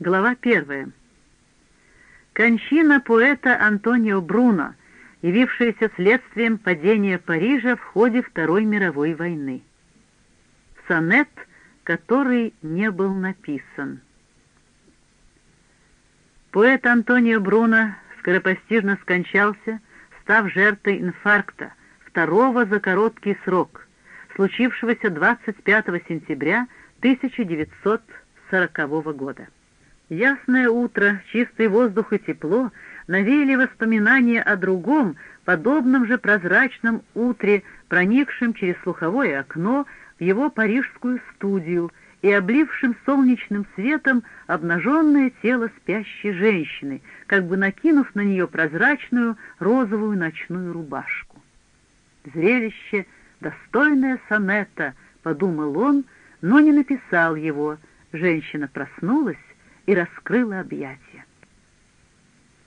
Глава первая. Кончина поэта Антонио Бруно, явившаяся следствием падения Парижа в ходе Второй мировой войны. Сонет, который не был написан. Поэт Антонио Бруно скоропостижно скончался, став жертвой инфаркта, второго за короткий срок, случившегося 25 сентября 1940 года. Ясное утро, чистый воздух и тепло навеяли воспоминания о другом, подобном же прозрачном утре, проникшем через слуховое окно в его парижскую студию и облившим солнечным светом обнаженное тело спящей женщины, как бы накинув на нее прозрачную розовую ночную рубашку. Зрелище, достойное сонета, подумал он, но не написал его. Женщина проснулась, и раскрыла объятия.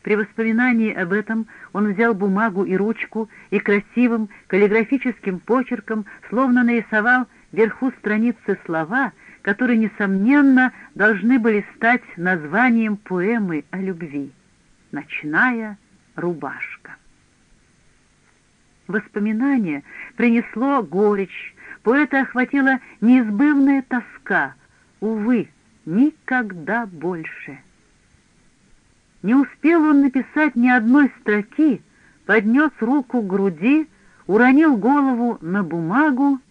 При воспоминании об этом он взял бумагу и ручку и красивым каллиграфическим почерком словно нарисовал вверху страницы слова, которые, несомненно, должны были стать названием поэмы о любви. «Ночная рубашка». Воспоминание принесло горечь, поэта охватила неизбывная тоска. Увы, Никогда больше. Не успел он написать ни одной строки, поднес руку к груди, уронил голову на бумагу,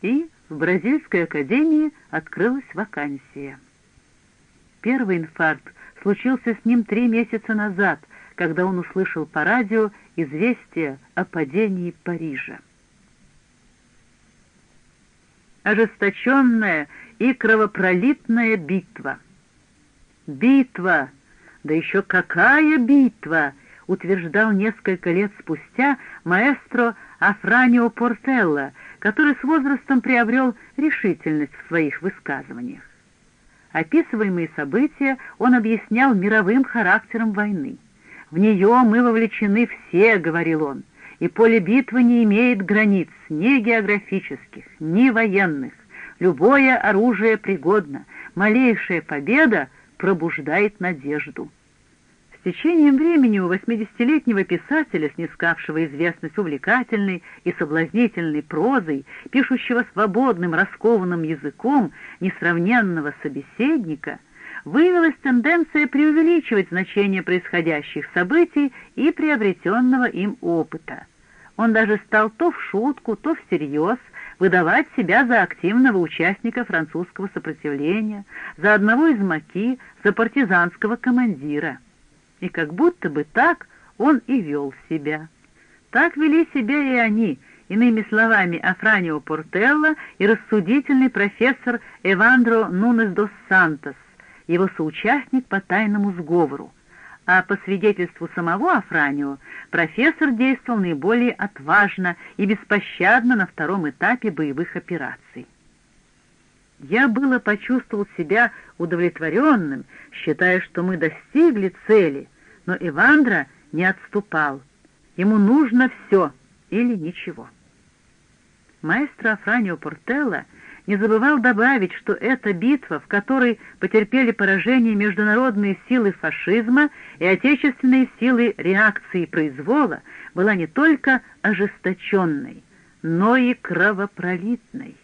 и в Бразильской академии открылась вакансия. Первый инфаркт случился с ним три месяца назад, когда он услышал по радио известие о падении Парижа. Ожесточенная и кровопролитная битва. Битва! Да еще какая битва! утверждал несколько лет спустя маэстро Афранио Портелло, который с возрастом приобрел решительность в своих высказываниях. Описываемые события он объяснял мировым характером войны. «В нее мы вовлечены все», — говорил он, — «и поле битвы не имеет границ ни географических, ни военных. Любое оружие пригодно, малейшая победа пробуждает надежду. С течением времени у восьмидесятилетнего писателя, снискавшего известность увлекательной и соблазнительной прозой, пишущего свободным, раскованным языком несравненного собеседника, выявилась тенденция преувеличивать значение происходящих событий и приобретенного им опыта. Он даже стал то в шутку, то всерьез выдавать себя за активного участника французского сопротивления, за одного из маки, за партизанского командира. И как будто бы так он и вел себя. Так вели себя и они, иными словами, Афранио Портелло и рассудительный профессор Эвандро Нунес дос Сантос, его соучастник по тайному сговору, а по свидетельству самого Афранио, профессор действовал наиболее отважно и беспощадно на втором этапе боевых операций. Я было почувствовал себя удовлетворенным, считая, что мы достигли цели, но Ивандра не отступал. Ему нужно все или ничего. Маэстро Афранио Портелло не забывал добавить, что эта битва, в которой потерпели поражение международные силы фашизма и отечественные силы реакции произвола, была не только ожесточенной, но и кровопролитной.